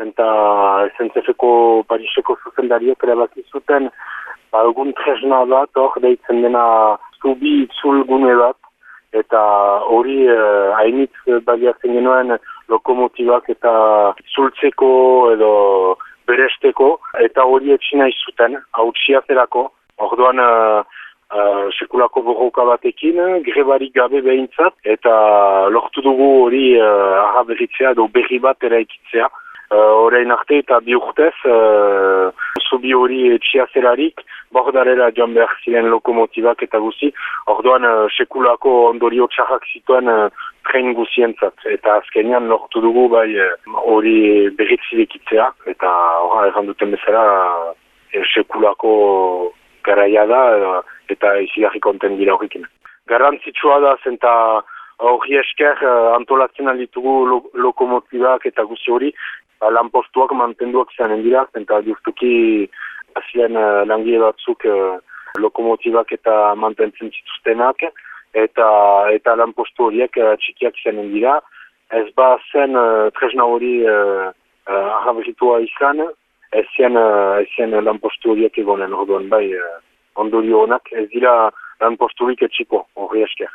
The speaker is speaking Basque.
eta SNCF-ko Pariseko zuzendariek erabaki zuten ba, egun tresna bat, hor, deitzen dena zubi itzul bat, eta hori eh, hainitz baliatzen genuen lokomotibak eta zultzeko edo beresteko, eta hori etxina izuten, hau txiaterako, orduan uh, uh, sekulako borroka batekin, grebarik gabe behintzat, eta lortu dugu hori araberritzea edo berri bat eraikitzea. Uh, arte eta bi urtez, uh, zubi hori etxia zelarik, bordarela joan behar ziren lokomotibak eta guzi, orduan uh, sekulako ondorio txarrak zituen uh, tren guzientzat. Eta azkenean lortu dugu bai hori uh, berritzilekitzea, eta horra erranduten bezala uh, sekulako garaia da eta izigarri konten dira horrekin. Garantzitsua da zenta hori esker uh, antolatzen alditugu lo lokomotibak eta guzi hori, ba, lanpostuak mantenduak zanen dira, eta justuki azien uh, langile batzuk uh, lokomotibak eta mantentzen zituztenak, eta eta lanpostu horiek uh, txikiak zanen dira. Ez ba zen uh, tresna hori uh, uh, izan, ez zen, uh, zen lanpostu horiek egonen orduan bai uh, ondorio honak, ez dira lanposturik etxiko, hori esker.